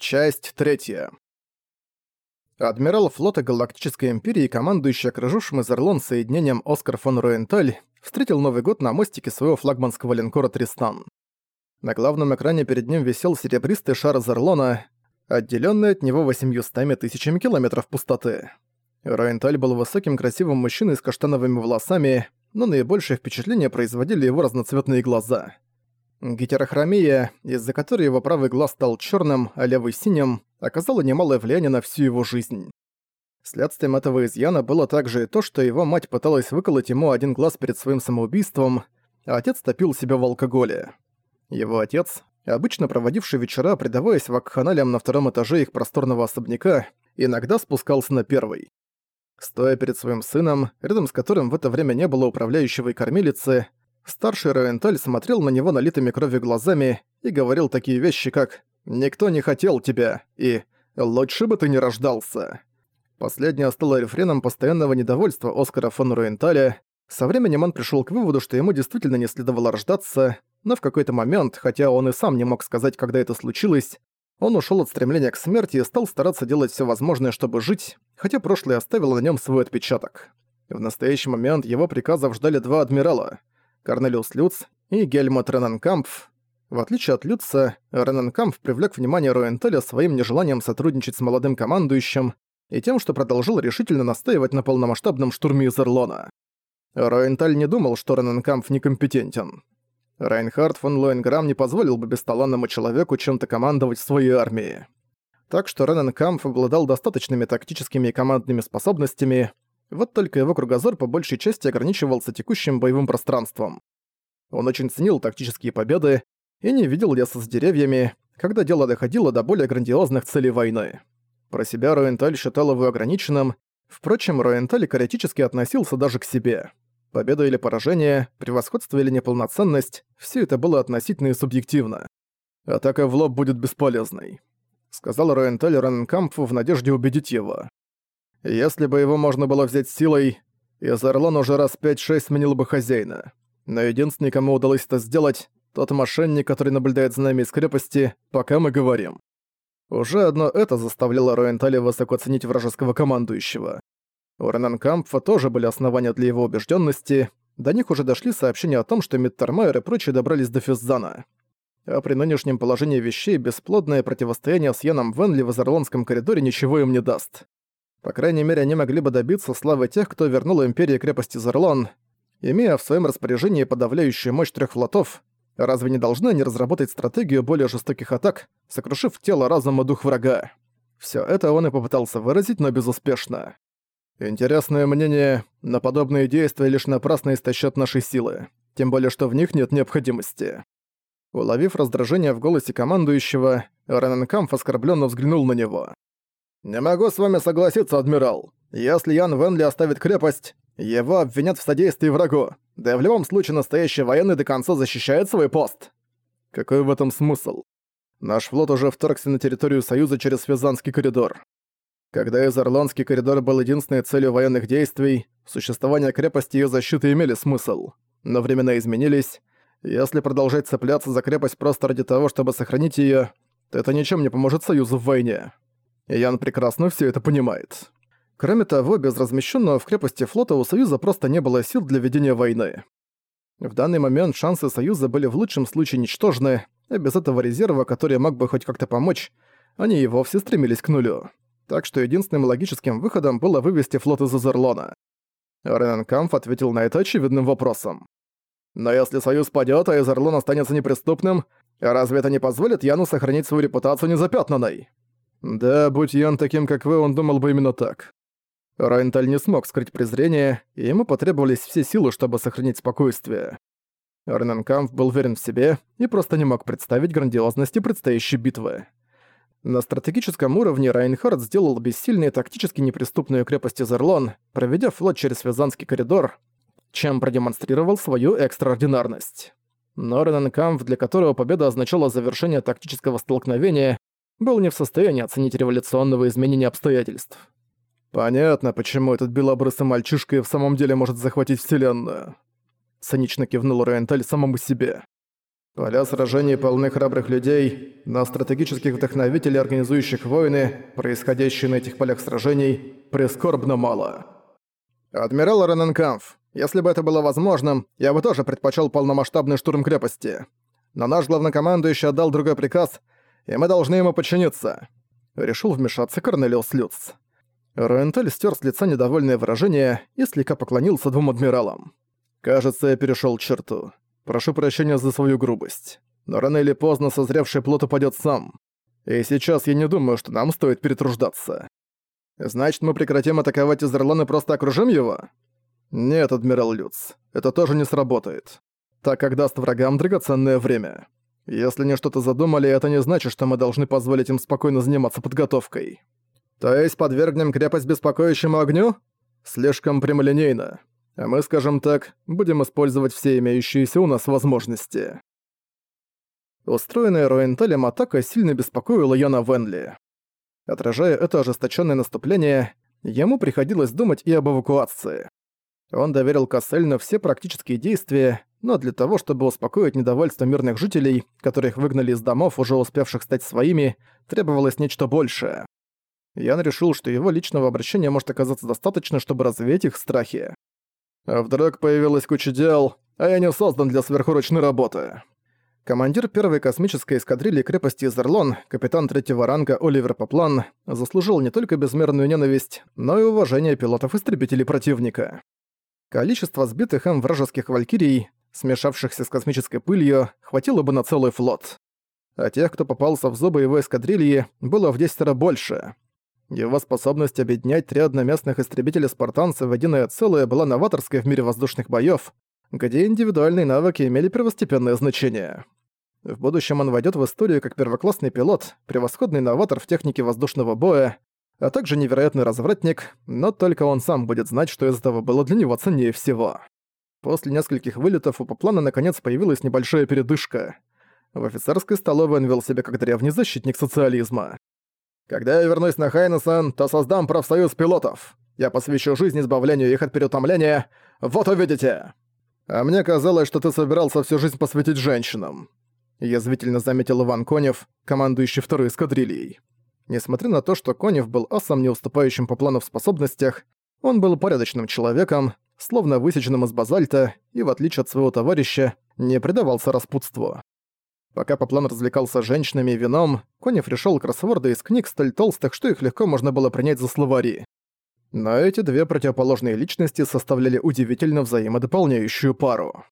Часть третья. Адмирал флота Галактической Империи, командующий окружившим Изерлон соединением Оскар фон Руенталь, встретил Новый год на мостике своего флагманского линкора «Тристан». На главном экране перед ним висел серебристый шар Изерлона, отделенный от него 800 тысячами километров пустоты. Руенталь был высоким красивым мужчиной с каштановыми волосами, но наибольшее впечатление производили его разноцветные глаза — Гетерохромия, из-за которой его правый глаз стал черным, а левый синим, оказала немалое влияние на всю его жизнь. Следствием этого изъяна было также и то, что его мать пыталась выколоть ему один глаз перед своим самоубийством, а отец топил себя в алкоголе. Его отец, обычно проводивший вечера, предаваясь вакханалиям на втором этаже их просторного особняка, иногда спускался на первый. Стоя перед своим сыном, рядом с которым в это время не было управляющего и кормилицы, Старший Равенталь смотрел на него налитыми кровью глазами и говорил такие вещи, как «Никто не хотел тебя» и «Лучше бы ты не рождался». Последнее стало рефреном постоянного недовольства Оскара фон Руенталя. Со временем он пришел к выводу, что ему действительно не следовало рождаться, но в какой-то момент, хотя он и сам не мог сказать, когда это случилось, он ушел от стремления к смерти и стал стараться делать все возможное, чтобы жить, хотя прошлое оставило на нем свой отпечаток. В настоящий момент его приказов ждали два адмирала Корнелиус Люц и Гельмут Рененкампф. В отличие от Люца, Рененкампф привлек внимание Роентеля своим нежеланием сотрудничать с молодым командующим и тем, что продолжил решительно настаивать на полномасштабном штурме из Ирлона. Роенталь не думал, что Рененкампф некомпетентен. Райнхард фон Лоенграм не позволил бы бесталанному человеку чем-то командовать в своей армии. Так что Рененкампф обладал достаточными тактическими и командными способностями, вот только его кругозор по большей части ограничивался текущим боевым пространством. Он очень ценил тактические победы и не видел леса с деревьями, когда дело доходило до более грандиозных целей войны. Про себя Роенталь считал его ограниченным, впрочем, Роенталь критически относился даже к себе. Победа или поражение, превосходство или неполноценность – все это было относительно и субъективно. «Атака в лоб будет бесполезной», — сказал Роенталь Раненкампфу в надежде убедить его. Если бы его можно было взять силой, Изарлон уже раз 5-6 сменил бы хозяина. Но единственный, кому удалось это сделать, тот мошенник, который наблюдает за нами из крепости, пока мы говорим. Уже одно это заставляло Роенталя высоко ценить вражеского командующего. У Ренанкампфа тоже были основания для его убежденности. До них уже дошли сообщения о том, что Миттермайер и прочие добрались до Физзана. А при нынешнем положении вещей бесплодное противостояние с Яном Венли в Изарлонском коридоре ничего им не даст. По крайней мере, они могли бы добиться славы тех, кто вернул Империи крепости Зарлон. Имея в своем распоряжении подавляющую мощь трех флотов, разве не должны они разработать стратегию более жестоких атак, сокрушив тело, разум и дух врага? Все это он и попытался выразить, но безуспешно. Интересное мнение, но подобные действия лишь напрасно истощат наши силы, тем более что в них нет необходимости. Уловив раздражение в голосе командующего, Рененкамф оскорбленно взглянул на него. «Не могу с вами согласиться, адмирал. Если Ян Венли оставит крепость, его обвинят в содействии врагу. Да и в любом случае настоящий военный до конца защищает свой пост». Какой в этом смысл? Наш флот уже вторгся на территорию Союза через Физанский коридор. Когда Изорландский коридор был единственной целью военных действий, существование крепости и её защиты имели смысл. Но времена изменились. Если продолжать цепляться за крепость просто ради того, чтобы сохранить её, то это ничем не поможет Союзу в войне. Ян прекрасно все это понимает. Кроме того, без размещенного в крепости флота у Союза просто не было сил для ведения войны. В данный момент шансы Союза были в лучшем случае ничтожны, а без этого резерва, который мог бы хоть как-то помочь, они и вовсе стремились к нулю. Так что единственным логическим выходом было вывести флот из Азерлона. Рененкамф ответил на это очевидным вопросом. «Но если Союз падёт, а Изерлон останется неприступным, разве это не позволит Яну сохранить свою репутацию незапятнанной?» Да, будь Ян таким, как вы, он думал бы именно так. Райнталь не смог скрыть презрение, и ему потребовались все силы, чтобы сохранить спокойствие. Рененкамп был уверен в себе и просто не мог представить грандиозности предстоящей битвы. На стратегическом уровне Райнхард сделал бессильной тактически неприступную крепость Изерлон, проведя флот через Вязанский коридор, чем продемонстрировал свою экстраординарность. Но Рененкамп, для которого победа означала завершение тактического столкновения, был не в состоянии оценить революционного изменения обстоятельств. «Понятно, почему этот белобрысый мальчишка и в самом деле может захватить Вселенную», — цинично кивнул Райенталь самому себе. Поля сражений полны храбрых людей, но стратегических вдохновителей, организующих войны, происходящие на этих полях сражений, прискорбно мало. Адмирал Рененкамф, если бы это было возможным, я бы тоже предпочел полномасштабный штурм крепости. Но наш главнокомандующий отдал другой приказ, и мы должны ему подчиниться. Решил вмешаться Корнелиус Люц. Руэнтель стер с лица недовольное выражение и слегка поклонился двум адмиралам. «Кажется, я перешел черту. Прошу прощения за свою грубость. Но рано или поздно созревший плод упадет сам. И сейчас я не думаю, что нам стоит перетруждаться. Значит, мы прекратим атаковать Изерлон и просто окружим его? Нет, адмирал Люц, это тоже не сработает. Так как даст врагам драгоценное время. Если они что-то задумали, это не значит, что мы должны позволить им спокойно заниматься подготовкой. То есть подвергнем крепость беспокоящему огню? Слишком прямолинейно. А мы, скажем так, будем использовать все имеющиеся у нас возможности. Устроенная Роенталем атака сильно беспокоила Яна Венли. Отражая это ожесточенное наступление, ему приходилось думать и об эвакуации. Он доверил Кассельну все практические действия, но для того, чтобы успокоить недовольство мирных жителей, которых выгнали из домов, уже успевших стать своими, требовалось нечто большее. Ян решил, что его личного обращения может оказаться достаточно, чтобы развеять их страхи. А вдруг появилась куча дел, а я не создан для сверхурочной работы. Командир первой космической эскадрильи крепости Изерлон, капитан третьего ранга Оливер Поплан, заслужил не только безмерную ненависть, но и уважение пилотов-истребителей противника. Количество сбитых им вражеских валькирий, смешавшихся с космической пылью, хватило бы на целый флот. А тех, кто попался в зубы его эскадрильи, было в 10 раз больше. Его способность объединять три одноместных истребителя-спартанцев в единое целое была новаторской в мире воздушных боёв, где индивидуальные навыки имели первостепенное значение. В будущем он войдет в историю как первоклассный пилот, превосходный новатор в технике воздушного боя, а также невероятный развратник, но только он сам будет знать, что из этого было для него ценнее всего. После нескольких вылетов у Поплана наконец появилась небольшая передышка. В офицерской столовой он вел себя как древний защитник социализма. Когда я вернусь на Хайнесон, то создам профсоюз пилотов. Я посвящу жизнь избавлению их от переутомления. Вот увидите!» «А мне казалось, что ты собирался всю жизнь посвятить женщинам», язвительно заметил Иван Конев, командующий второй эскадрильей. Несмотря на то, что Конев был асом, не уступающим по плану в способностях, он был порядочным человеком, словно высеченным из базальта, и, в отличие от своего товарища, не предавался распутству. Пока Поплан развлекался женщинами и вином, Конев решил кроссворды из книг столь толстых, что их легко можно было принять за словари. Но эти две противоположные личности составляли удивительно взаимодополняющую пару.